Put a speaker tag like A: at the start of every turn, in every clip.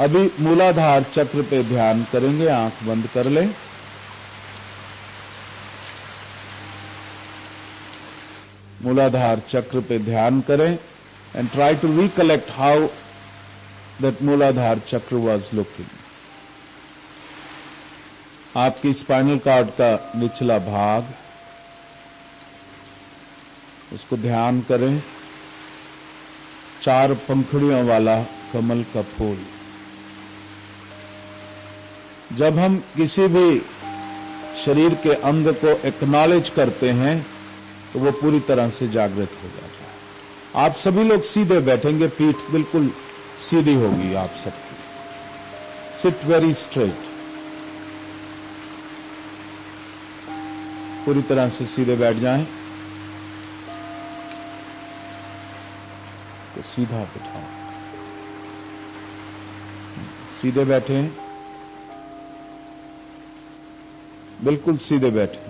A: अभी मूलाधार चक्र पे ध्यान करेंगे, आँख बंद कर लें। मूलाधार चक्र पे ध्यान करें and try to recollect how that Muladhara chakra was looking आपकी स्पाइनल कार्ड का निचला भाग, उसको ध्यान करें। चार पंखुड़ियों वाला कमल का फूल। जब हम किसी भी शरीर के अंग को एक्नॉलेज करते हैं तो वो पूरी तरह से जागृत हो जाता है। आप सभी लोग सीधे बैठेंगे, पीठ बिल्कुल सीधी होगी आप सबकी। सिट वेरी स्ट्रेट पूरी तरह से सीधे बैठ जाएँ। तो सीधा बिठाओ सीधे बैठे। हैं बिल्कुल सीधे बैठे।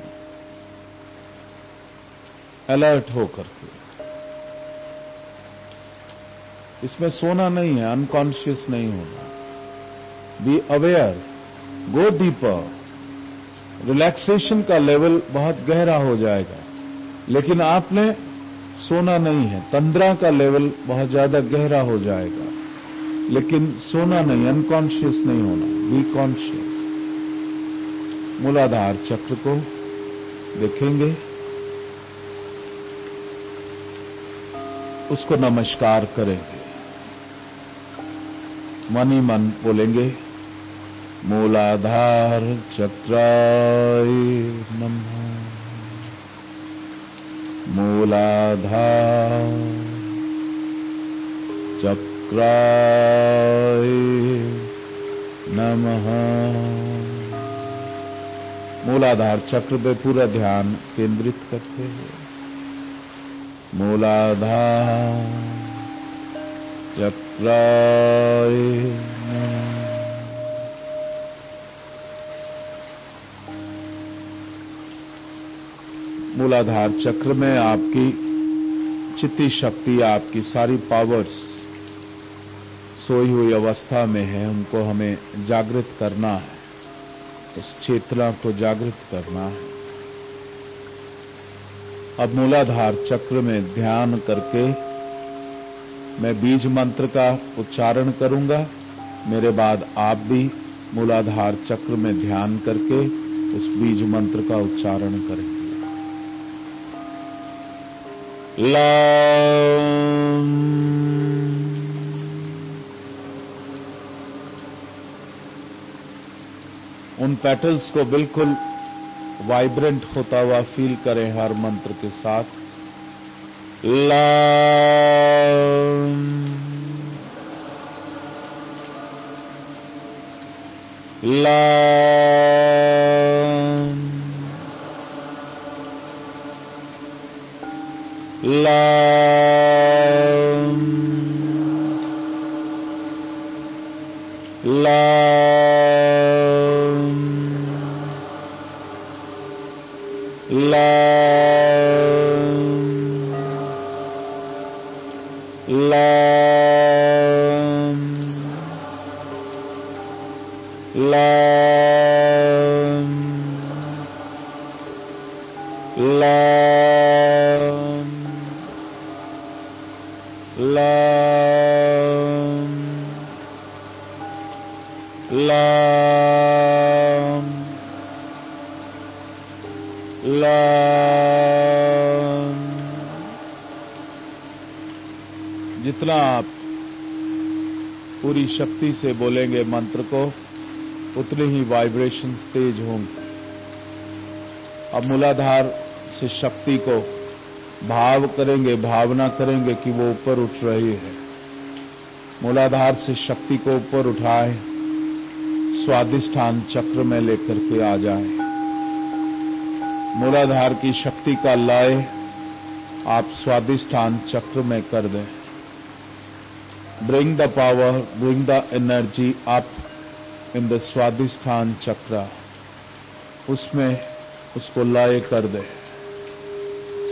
A: अलर्ट होकर के। इसमें सोना नहीं है अनकॉन्शियस नहीं होना। Be aware go deeper relaxation का लेवल बहुत गहरा हो जाएगा। लेकिन आपने सोना नहीं है, तंद्रा का लेवल बहुत ज़्यादा गहरा हो जाएगा। लेकिन सोना नहीं अनकॉन्शियस नहीं होना बी कॉन्शियस मूलाधार चक्र को देखेंगे। उसको नमस्कार करेंगे। मन ही मन बोलेंगे, मूलाधार चक्राय नमः। मूलाधार चक्राय नमः। मूलाधार चक्र पे पूरा ध्यान केंद्रित करते हैं। मूलाधार चक्राय। मूलाधार चक्र में आपकी चित्ती शक्ति, आपकी सारी पावर्स सोई हुई अवस्था में है। उनको हमें जागृत करना है। उस चेतना को जागृत करना है। अब मूलाधार चक्र में ध्यान करके मैं बीज मंत्र का उच्चारण करूँगा। मेरे बाद आप भी मूलाधार चक्र में ध्यान करके उस बीज मंत्र का उच्चारण करेंगे। उन पेटल्स को बिल्कुल वाइब्रेंट होता हुआ फील करें हर मंत्र के साथ। ला ला जितना शक्ति से बोलेंगे मंत्र को, उतने ही वाइब्रेशन तेज होंगे अब मूलाधार से शक्ति को भाव करेंगे, भावना करेंगे कि वो ऊपर उठ रही है। मूलाधार से शक्ति को ऊपर उठाए, स्वादिष्ठान चक्र में लेकर के आ जाए। मूलाधार की शक्ति का लय आप स्वादिष्ठान चक्र में कर दें। Bring the power, bring the energy up in the स्वादिष्ठान चक्र उसमें उसको लय कर दे।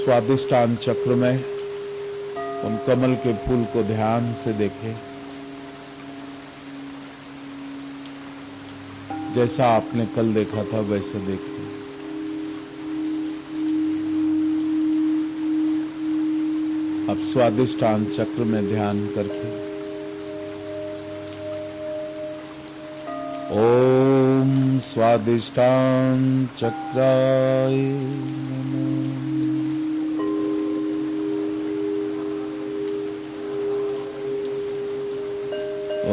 A: स्वादिष्ठान चक्र में उन कमल के फूल को ध्यान से देखें। जैसा आपने कल देखा था वैसे देखिए अब स्वादिष्टान चक्र में ध्यान करके ॐ स्वादिष्टां चक्राय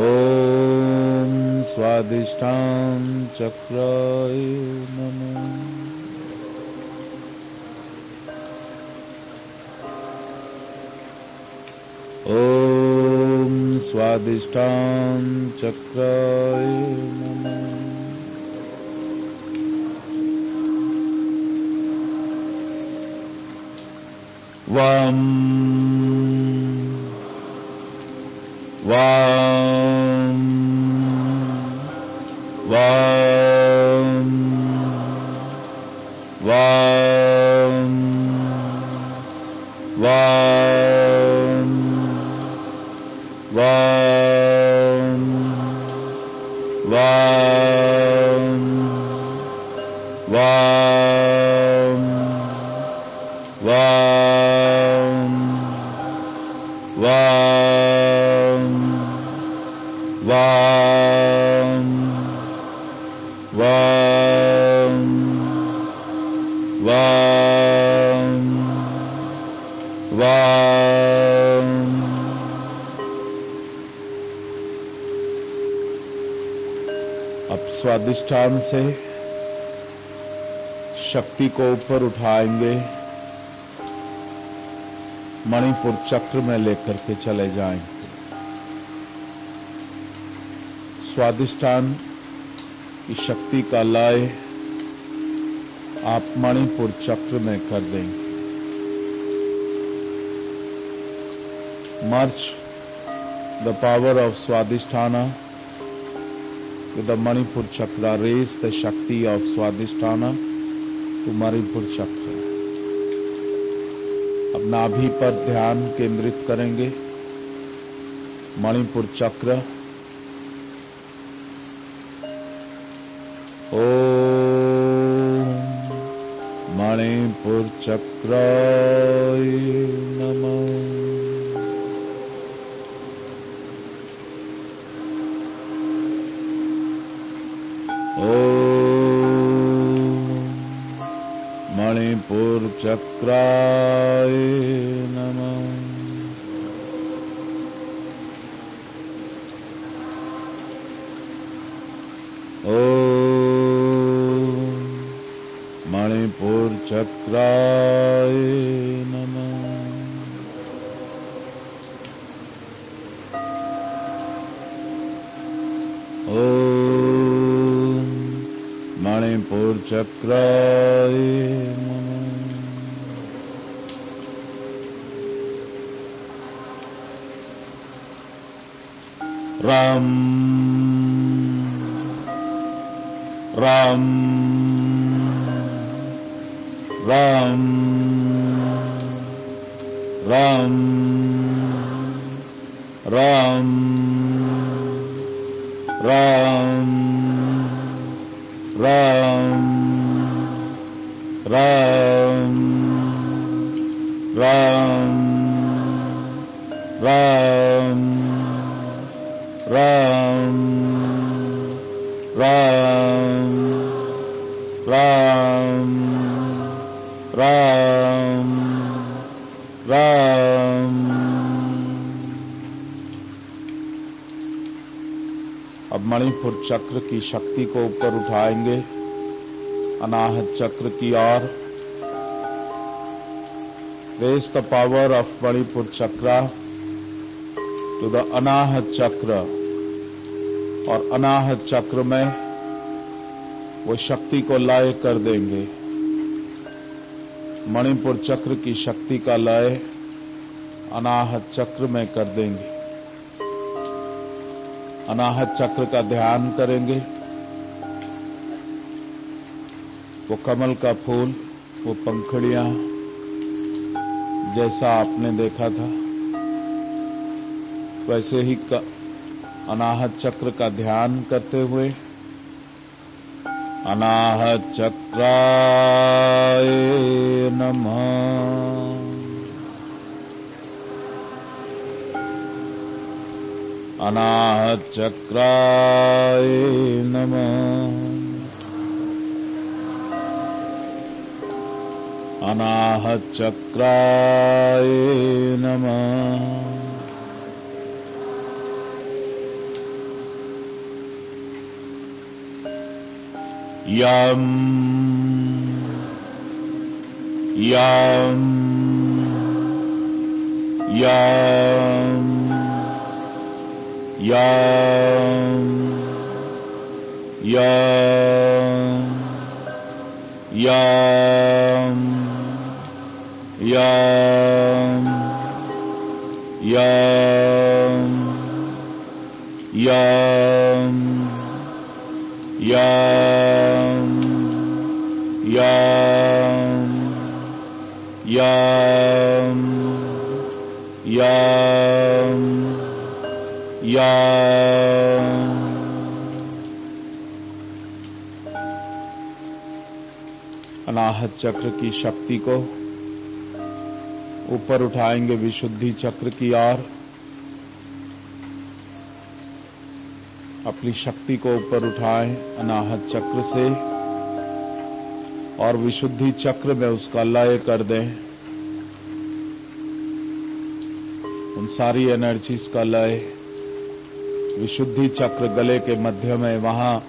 A: ॐ स्वादिष्टां चक्राय नमः। स्वादिष्टां चक्राय वाम्। वा अब स्वादिष्ठान से शक्ति को ऊपर उठाएँगे, मणिपुर चक्र में लेकर के चले जाएँगे स्वादिष्ठान की शक्ति का लय आप मणिपुर चक्र में कर देंगे merge, the power of Swadhisthana. With the Manipur chakra, raise the Shakti of Swadhisthana to Manipur chakra. अब नाभि पर ध्यान केंद्रित करेंगे मणिपुर चक्र ओम मणिपुर चक्राय मणिपुरचक्राय नमः। ॐ मणिपुरचक्राय नमः। ॐ मणिपुरचक्राय राम राम राम राम राम राम चक्र की शक्ति को ऊपर उठाएँगे। अनाहत चक्र की ओर। Raise the power of Manipura chakra to the अनाहत चक्र और अनाहत चक्र में वो शक्ति को लय कर देंगे। मणिपुर चक्र की शक्ति का लय अनाहत चक्र में कर देंगे। अनाहत चक्र का ध्यान करेंगे। वो कमल का फूल, वो पंखड़ियाँ, जैसा आपने देखा था। वैसे ही अनाहत चक्र का ध्यान करते हुए अनाहचक्राय नमः। अनाहचक्राय नमः। अनाहचक्राय नमः। यम यम यम Yam Yam Yam Yam Yam Yam Yam Yam Yam Yam यम अनाहत चक्र की शक्ति को ऊपर उठाएँगे विशुद्धि चक्र की ओर। अपनी शक्ति को ऊपर उठाएँ अनाहत चक्र से और विशुद्धि चक्र में उसका लय कर दें। उन सारी एनर्जीज का लय विशुद्धि चक्र गले के मध्य में वहाँ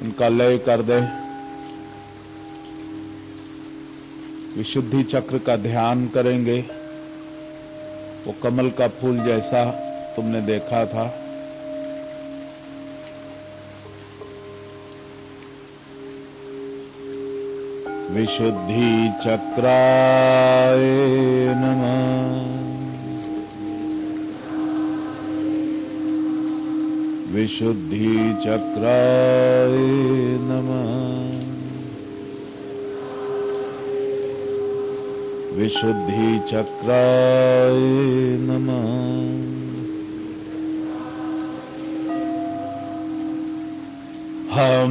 A: उनका लय कर दें। विशुद्धि चक्र का ध्यान करेंगे। वो कमल का फूल जैसा तुमने देखा था। विशुद्धि चक्राय नमः। विशुद्धिचक्राय नमः। विशुद्धिचक्राय नमः। ह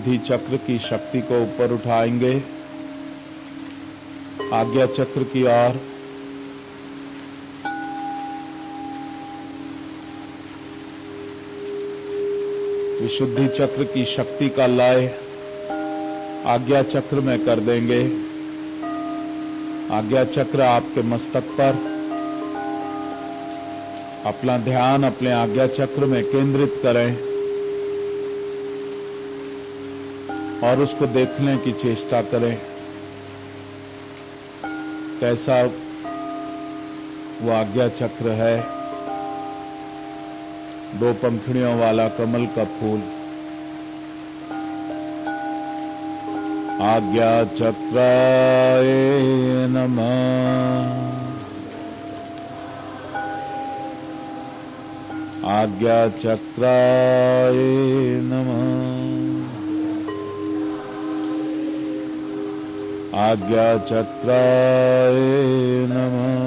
A: विशुद्धि चक्र की शक्ति को ऊपर उठाएँगे। आज्ञा चक्र की ओर। विशुद्धि चक्र की शक्ति का लय आज्ञा चक्र में कर देंगे। आज्ञा चक्र आपके मस्तक पर। अपना ध्यान अपने आज्ञा चक्र में केंद्रित करें। और उसको देखने की चेष्टा करें। कैसा वो आज्ञा चक्र है। दो पंखड़ियों वाला कमल का फूल। आज्ञा चक्राय नमः। आज्ञा चक्राय नमः। आज्ञाचत्राय नमः।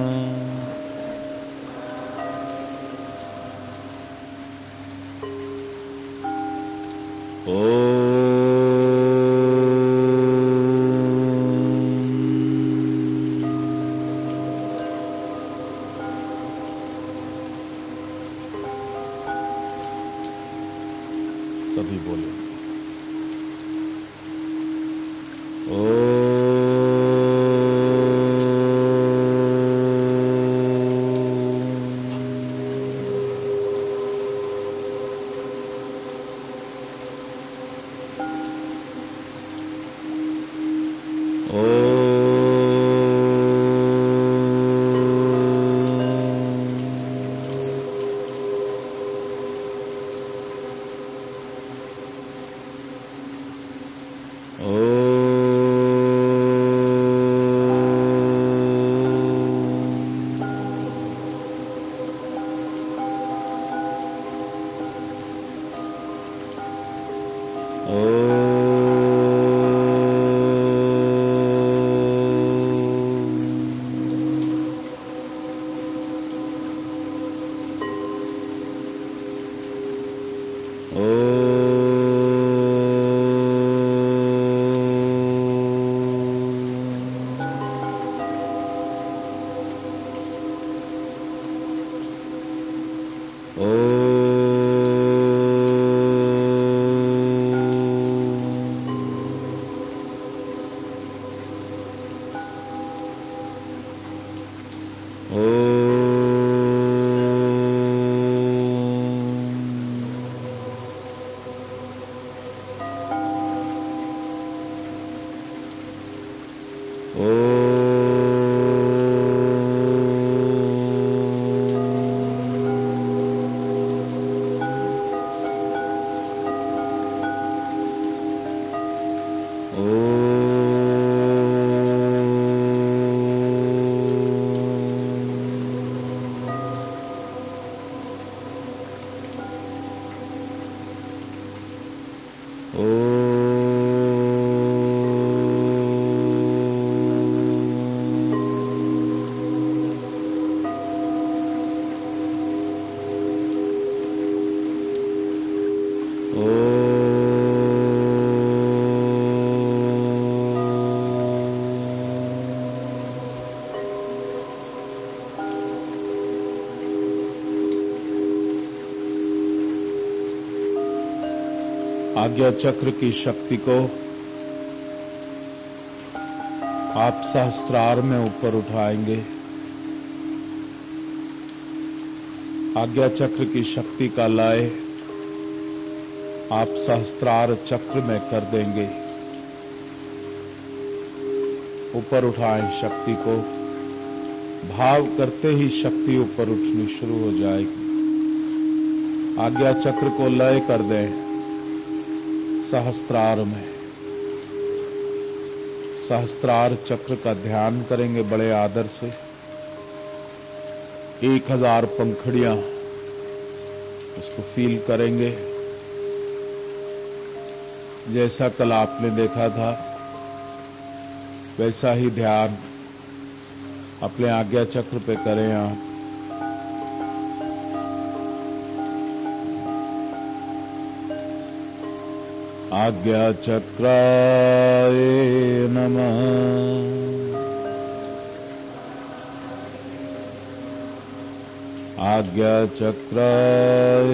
A: आज्ञा चक्र की शक्ति को आप सहस्त्रार में ऊपर उठाएँगे। आज्ञा चक्र की शक्ति का लय आप सहस्त्रार चक्र में कर देंगे। ऊपर उठाएँ शक्ति को। भाव करते ही शक्ति ऊपर उठनी शुरू हो जाएगी। आज्ञा चक्र को लय कर दें। सहस्त्रार में। सहस्त्रार चक्र का ध्यान करेंगे बड़े आदर से। एक हज़ार पंखड़ियाँ उसको फील करेंगे। जैसा कल आपने देखा था, वैसा ही ध्यान अपने आज्ञा चक्र पे करें आप। आज्ञाचक्राय नमः। आज्ञाचक्राय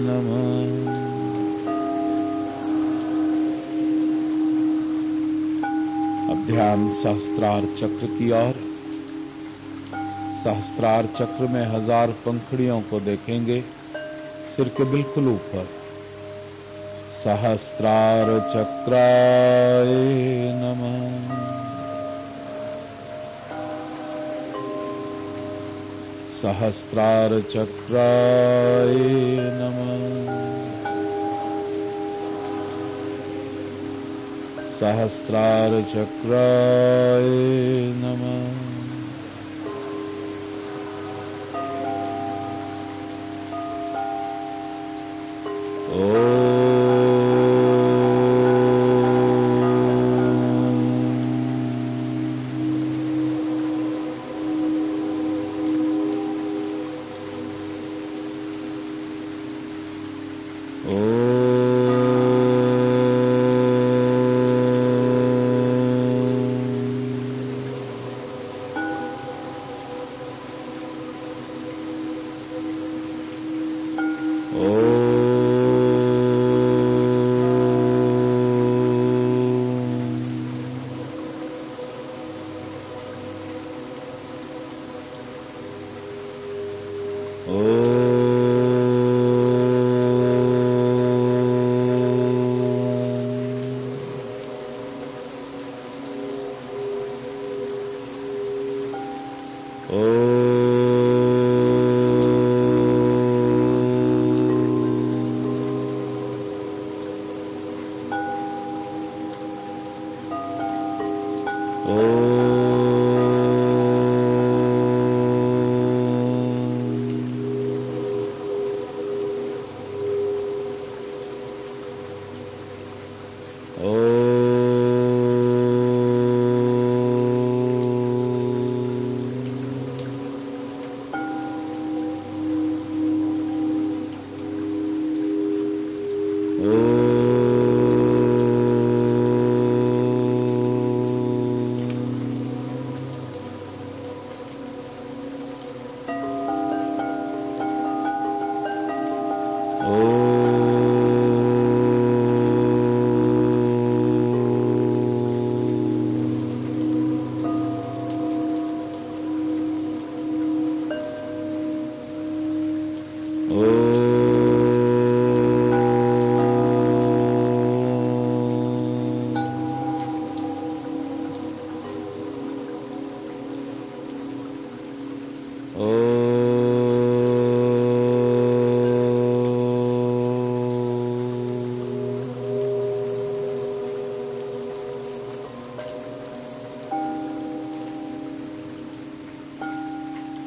A: नमः। अब ध्यान सहस्त्रार चक्र की ओर। सहस्त्रार चक्र में हज़ार पंखड़ियों को देखेंगे। सिर के बिल्कुल ऊपर। सहस्रारचक्राय नमः। सहस्रारचक्राय नमः। सहस्रारचक्राय नमः ओ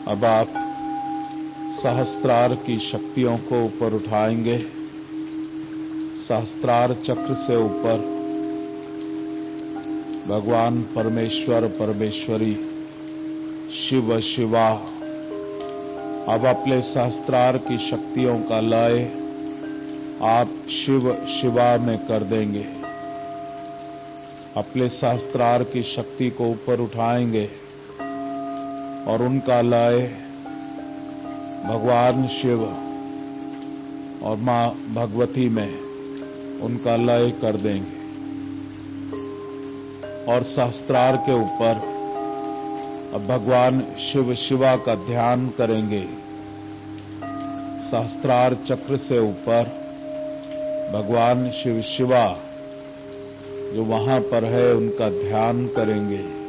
A: अब आप सहस्त्रार की शक्तियों को ऊपर उठाएँगे। सहस्त्रार चक्र से ऊपर। भगवान परमेश्वर, परमेश्वरी, शिव, शिवा, अब अपने सहस्त्रार की शक्तियों का लय आप शिव, शिवा में कर देंगे। अपने सहस्त्रार की शक्ति को ऊपर उठाएँगे। और उनका लय भगवान शिव और माँ भगवती में उनका लय कर देंगे। और शास्त्रार के ऊपर अब भगवान शिव शिवा का ध्यान करेंगे। शास्त्रार चक्र से ऊपर भगवान शिव शिवा जो वहाँ पर है, उनका ध्यान करेंगे।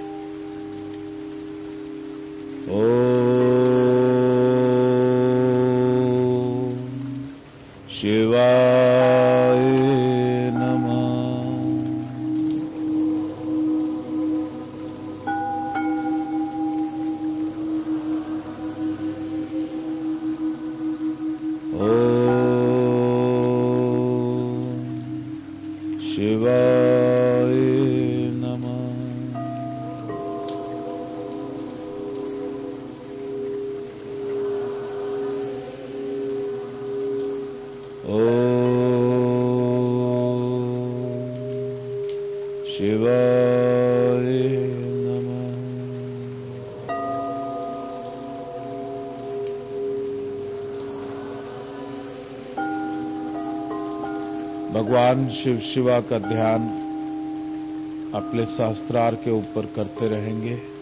A: शिवा भगवान शिव शिवा का ध्यान अपने शास्त्रार के ऊपर करते रहेंगे।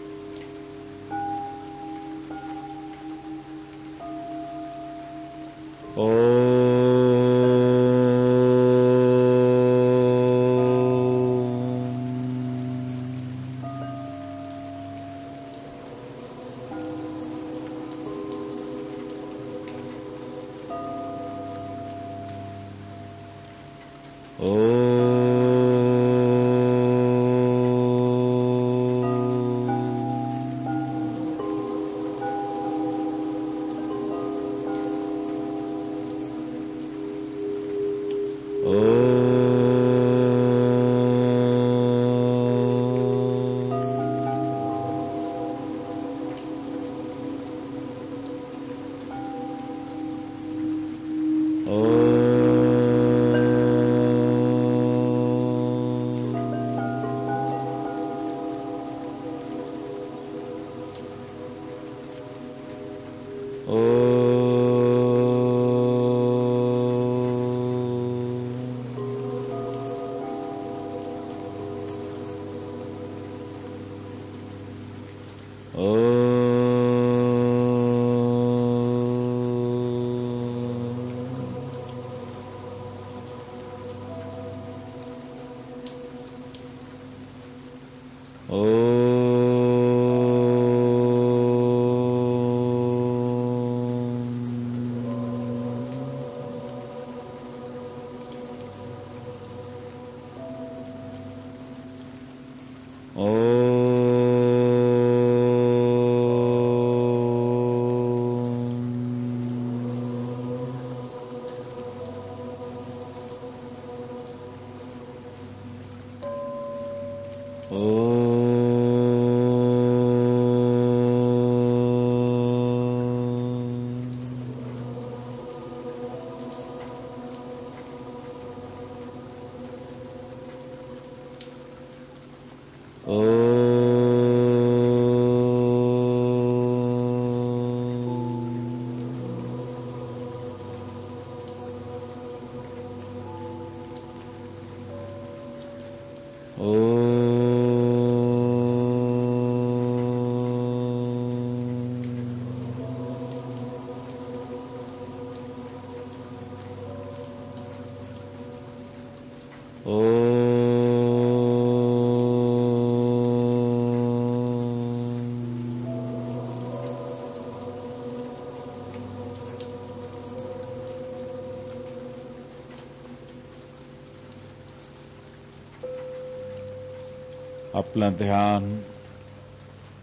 A: अपना ध्यान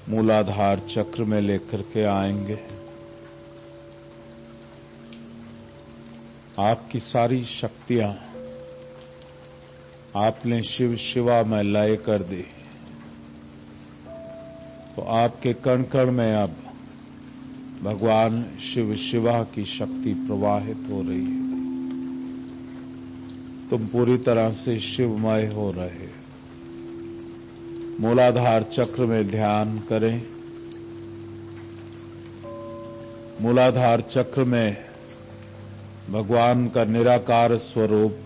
A: मूलाधार चक्र में लेकर के आएँगे। आपकी सारी शक्तियाँ आपने शिव शिवा में लय कर दी। तो आपके कण कण में अब भगवान शिव शिवा की शक्ति प्रवाहित हो रही है। तुम पूरी तरह से शिवमय हो रहे मूलाधार चक्र में ध्यान करें। मूलाधार चक्र में भगवान का निराकार स्वरूप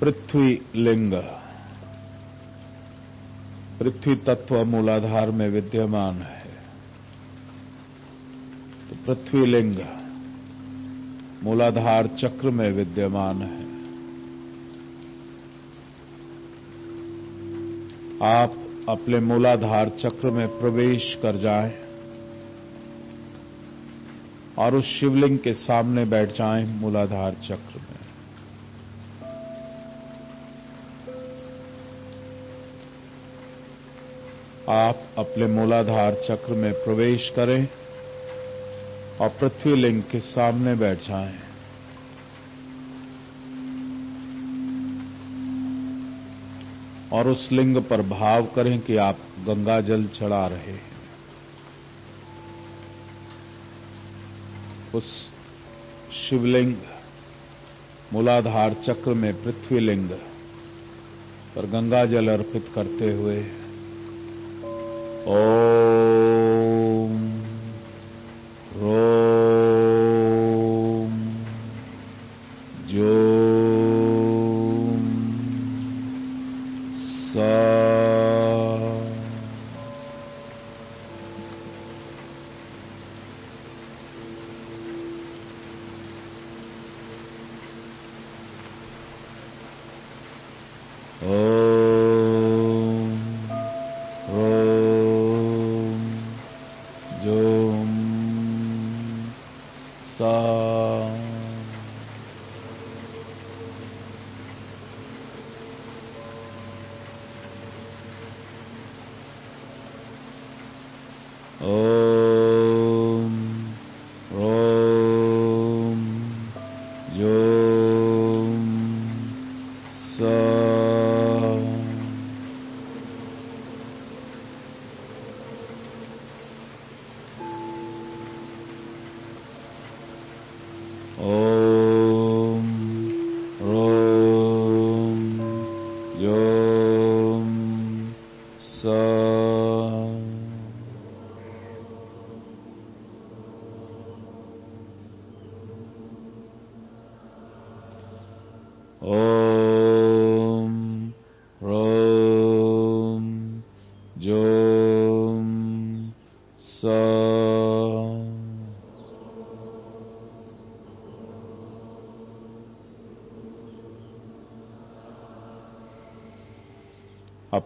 A: पृथ्वी लिंग पृथ्वी तत्व मूलाधार में विद्यमान है। तो पृथ्वी लिंग मूलाधार चक्र में विद्यमान है। आप अपने मूलाधार चक्र में प्रवेश कर जाएँ और उस शिवलिंग के सामने बैठ जाएँ मूलाधार चक्र में। आप अपने मूलाधार चक्र में प्रवेश करें और पृथ्वी लिंग के सामने बैठ जाएँ। और उस लिंग पर भाव करें कि आप गंगा जल चढ़ा रहे हैं। उस शिवलिंग, मूलाधार चक्र में पृथ्वी लिंग पर गंगा जल अर्पित करते हुए, ओम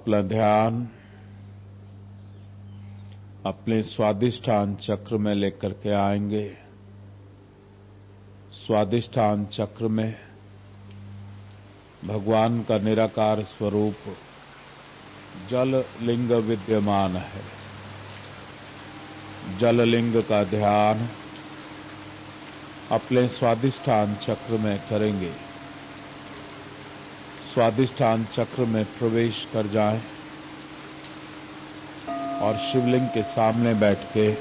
A: अपना ध्यान अपने स्वादिष्ठान चक्र में लेकर के आएँगे। स्वादिष्ठान चक्र में भगवान का निराकार स्वरूप जल लिंग विद्यमान है। जल लिंग का ध्यान अपने स्वादिष्ठान चक्र में करेंगे। स्वादिष्ठान चक्र में प्रवेश कर जाए और शिवलिंग के सामने बैठ के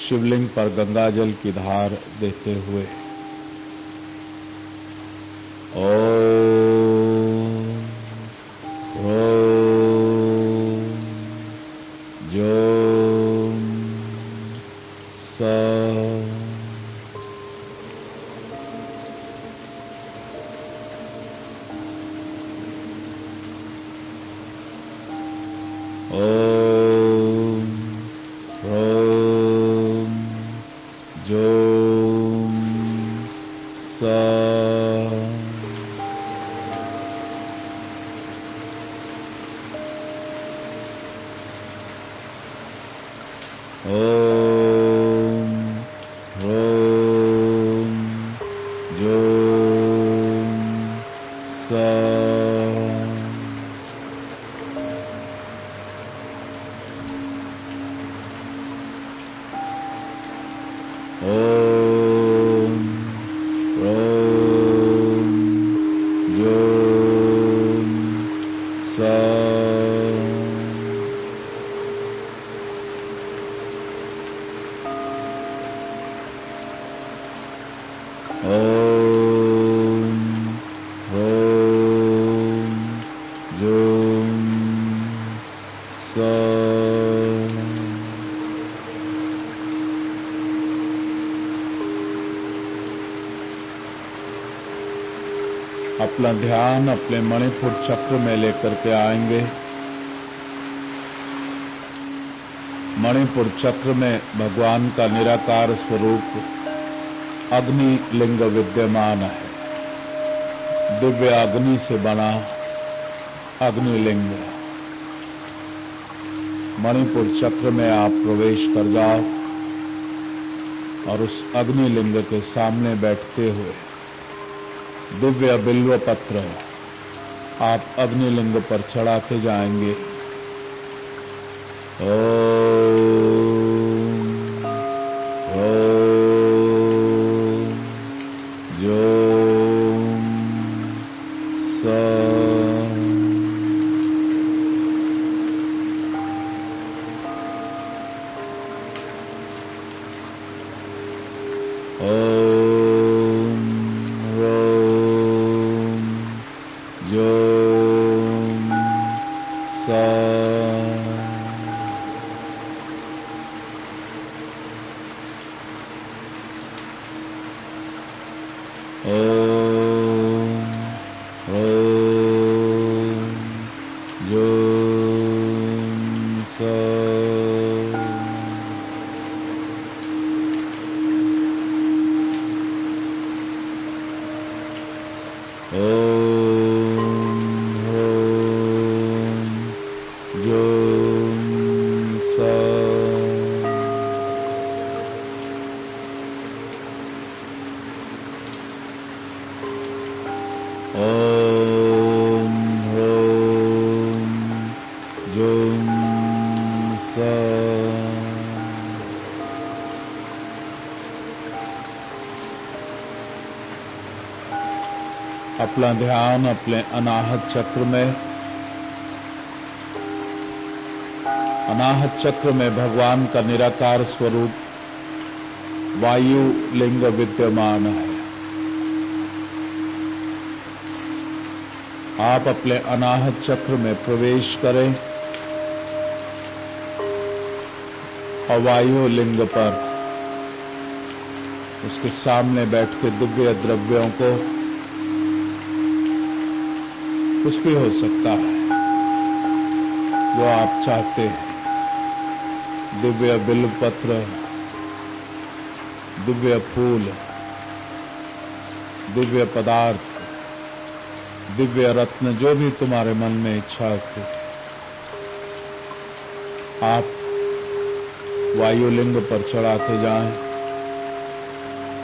A: शिवलिंग पर गंगा जल की धार देते हुए। ओम अपना ध्यान अपने मणिपुर चक्र में लेकर के आएँगे। मणिपुर चक्र में भगवान का निराकार स्वरूप अग्नि लिंग विद्यमान है। दिव्य अग्नि से बना अग्निलिंग मणिपुर चक्र में आप प्रवेश कर जाओ और उस अग्निलिंग के सामने बैठते हुए दिव्य बिल्व पत्र आप अग्निलिंग पर चढ़ाते जाएँगे। अपना ध्यान अपने अनाहत चक्र में। अनाहत चक्र में भगवान का निराकार स्वरूप वायु लिंग विद्यमान है। आप अपने अनाहत चक्र में प्रवेश करें। और वायु लिंग पर उसके सामने बैठ के दिव्य द्रव्यों को कुछ भी हो सकता है। जो आप चाहते हैं। दिव्य बिल्व पत्र दिव्य फूल, दिव्य पदार्थ, दिव्य रत्न, जो भी तुम्हारे मन में इच्छा होती। आप वायुलिंग पर चढ़ाते जाएँ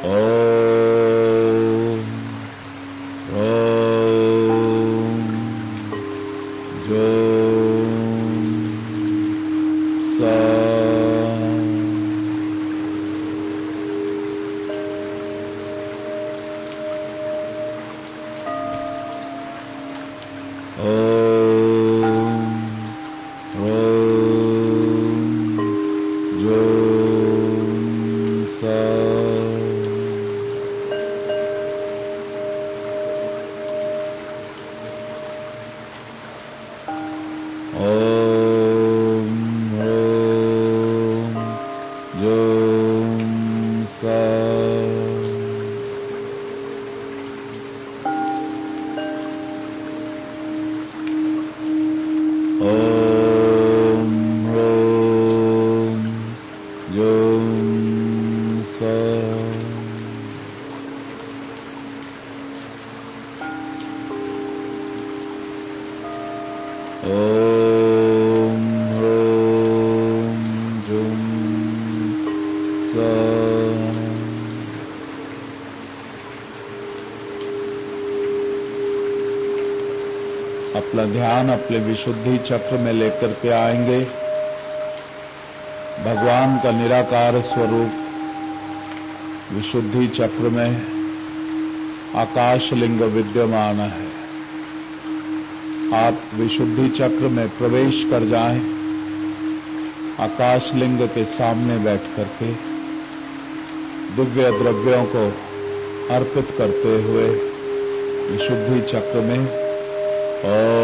A: ओम ओम ध्यान अपने विशुद्धि चक्र में लेकर के आएँगे। भगवान का निराकार स्वरूप विशुद्धि चक्र में आकाश लिंग विद्यमान है। आप विशुद्धि चक्र में प्रवेश कर जाएँ आकाश लिंग के सामने बैठ करके दिव्य द्रव्यों को अर्पित करते हुए विशुद्धि चक्र में Oh.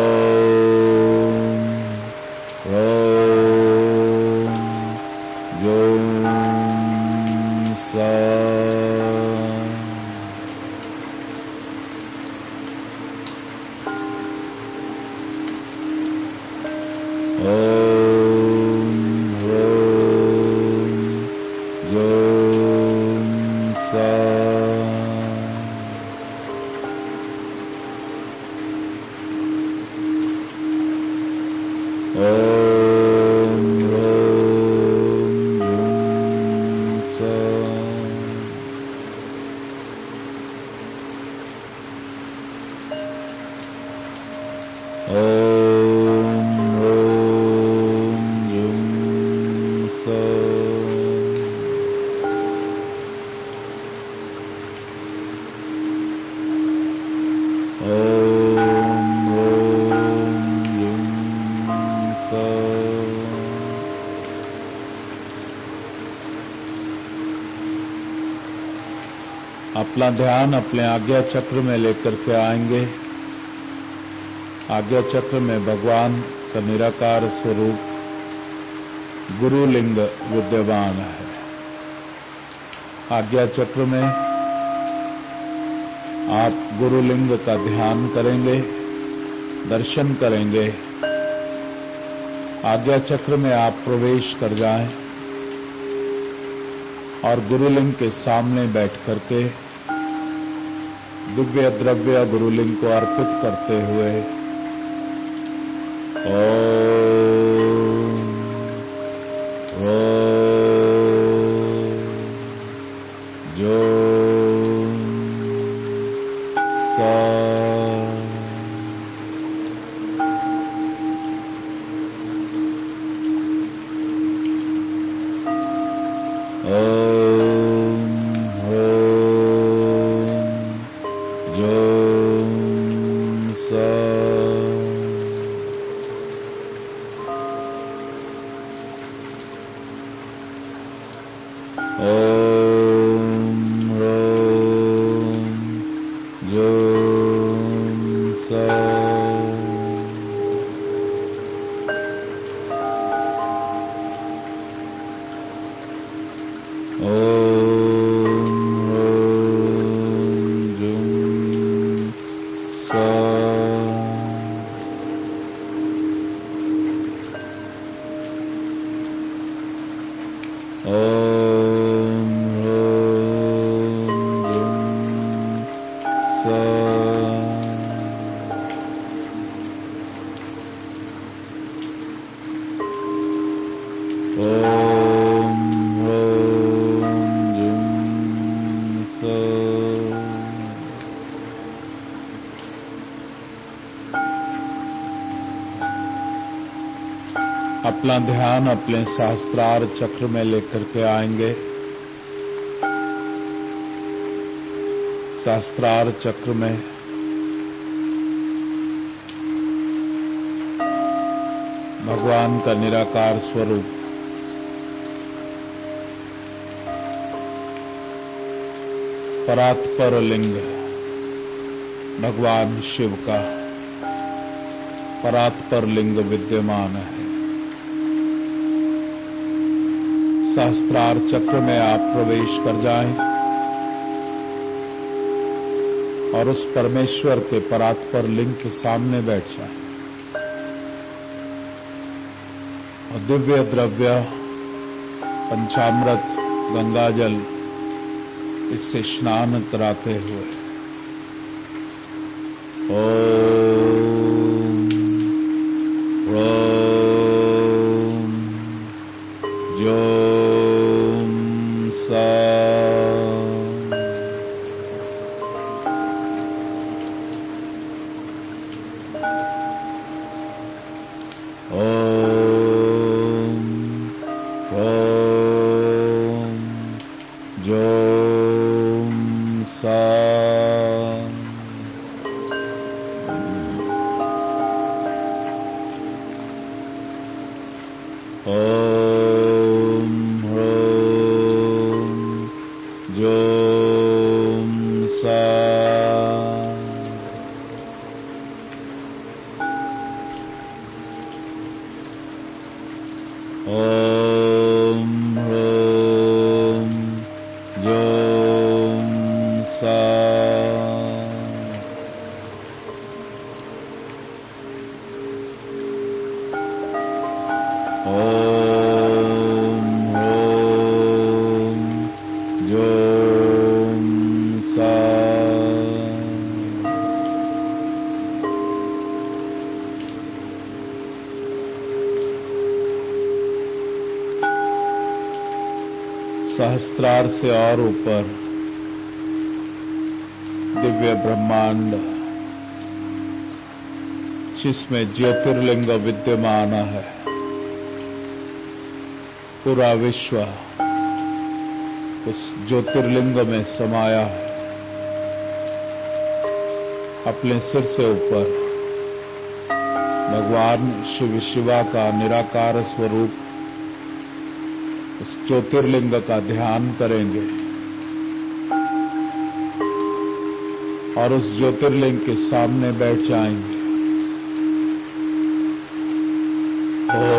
A: अपना ध्यान अपने आज्ञा चक्र में लेकर के आएँगे। आज्ञा चक्र में भगवान का निराकार स्वरूप गुरुलिंग विद्यमान है। आज्ञा चक्र में आप गुरुलिंग का ध्यान करेंगे, दर्शन करेंगे। आज्ञा चक्र में आप प्रवेश कर जाएँ और गुरुलिंग के सामने बैठ करके दिव्य द्रव्य गुरुलिंग को अर्पित करते हुए। जो अपना ध्यान अपने शास्त्रार चक्र में लेकर के आएँगे। शास्त्रार चक्र में भगवान का निराकार स्वरूप। परात्पर लिंग भगवान शिव का परात्पर लिंग विद्यमान है। शास्त्रार चक्र में आप प्रवेश कर जाएँ और उस परमेश्वर के परात्पर लिंग के सामने बैठ जाएँ। और दिव्य द्रव्य, पंचामृत, गंगाजल इससे स्नान कराते हुए। ओम जो सा सहस्त्रार से और ऊपर। दिव्य ब्रह्मांड। जिसमें ज्योतिर्लिंग विद्यमान है। पूरा विश्व उस ज्योतिर्लिंग में समाया है। अपने सिर से ऊपर। भगवान शिव शिवा का निराकार स्वरूप उस ज्योतिर्लिंग का ध्यान करेंगे। और उस ज्योतिर्लिंग के सामने बैठ जाएँगे। ओ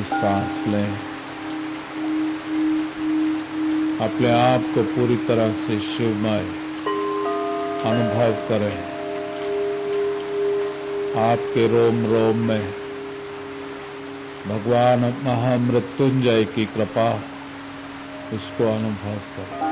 A: गहरी सांस लें। अपने आप को पूरी तरह से शिवमय अनुभव करें। आपके रोम रोम में भगवान महामृत्युंजय की कृपा उसको अनुभव करें।